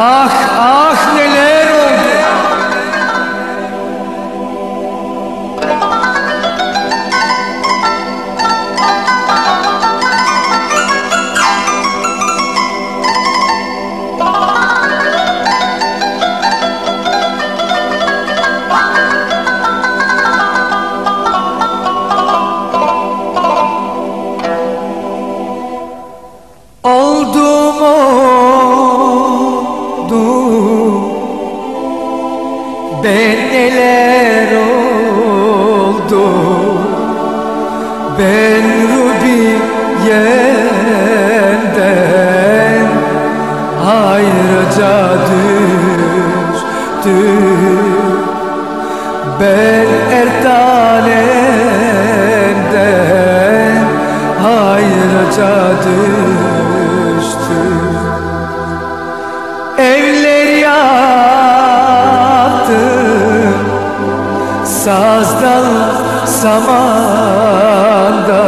ئاخ ئاخ لێ oldu Ben neler sazda samanda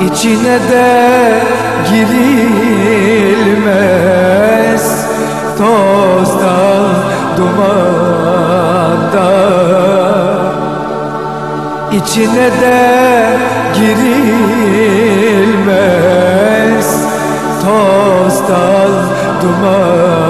içine de girilmez tozda dumanda içine de girilmez tozda dumanda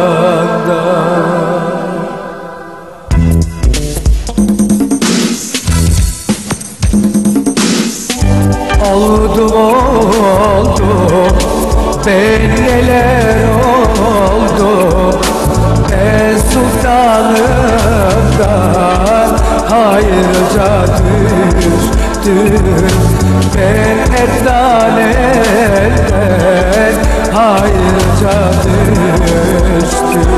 neler oldu Ben sultanımdan hayırca düştüm Ben efdanetten hayırca düştüm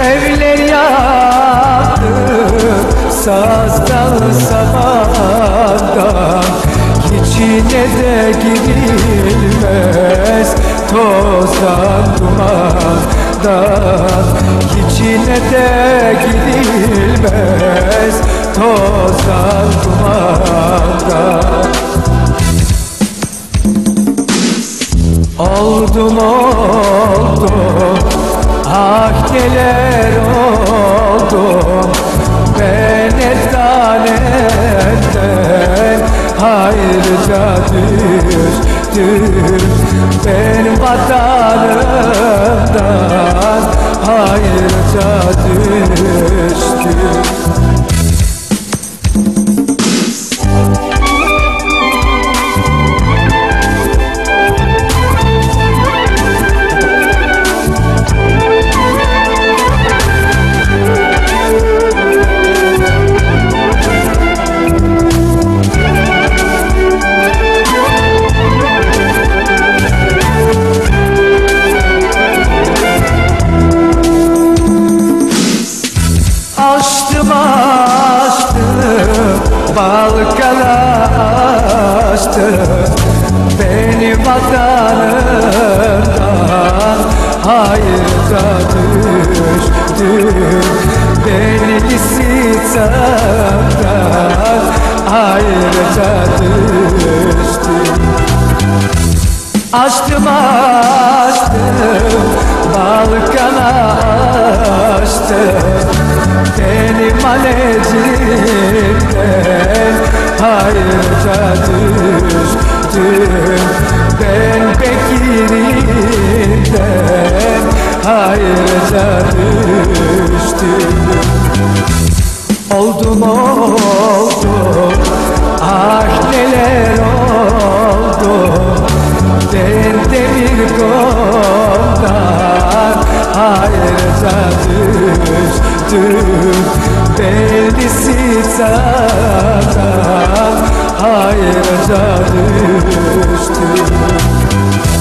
Evler yandı sazdan sabandan yine de gidilmez Tozdan dumandan Hiçine de gidilmez Tozdan dumandan benim vatanımdan hayırca düştü açtınız Beni vatanımdan hayırda düştüm Beni istihdamdan hayırda düştüm Açtım açtım Balkan'a açtım Benim alecimde hayırcadır Ben bekirimden hayırca düştüm Oldum oldum hayra can düştü